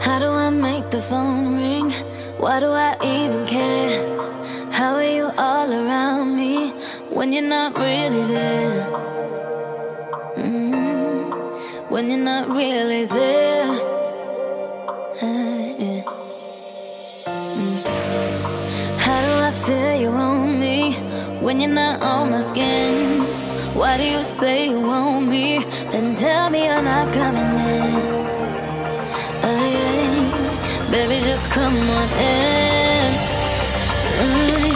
How do I make the phone ring? Why do I even care? How are you all around me when you're not really there? Mm, when you're not really there. Yeah. Mm. How do I feel you on me when you're not on my skin? Why do you say you want me? Then tell me you're not coming Baby, just come on in. Mm, yeah.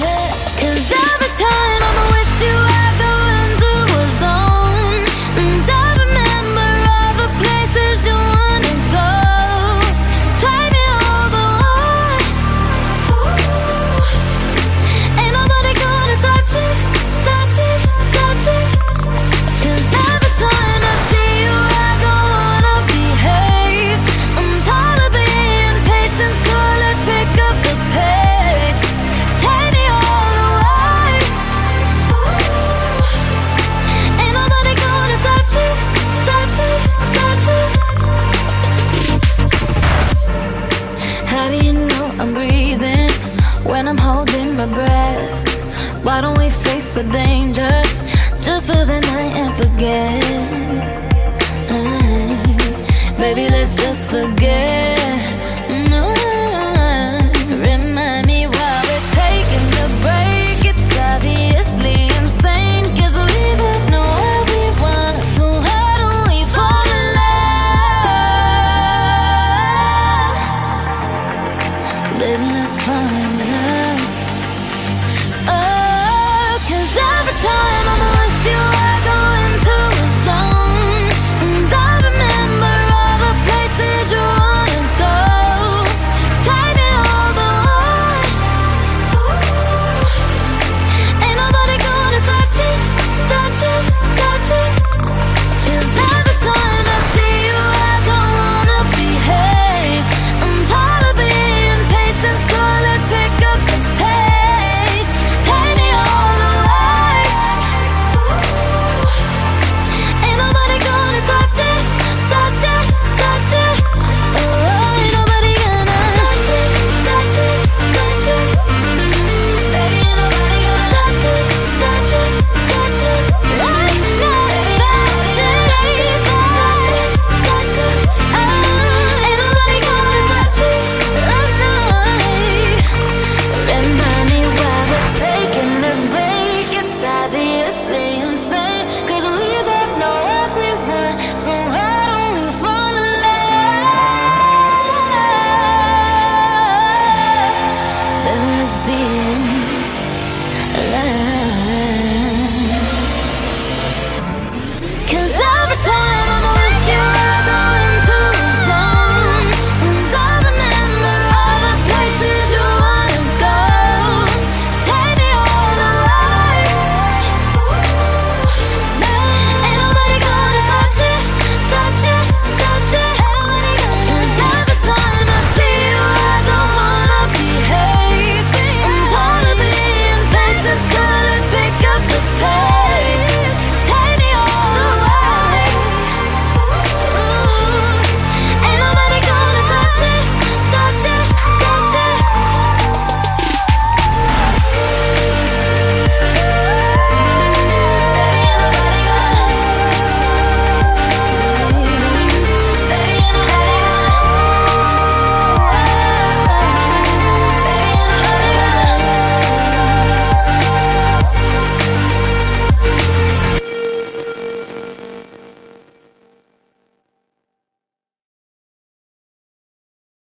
I'm holding my breath? Why don't we face the danger just for the night and forget? Mm, Baby, let's just forget.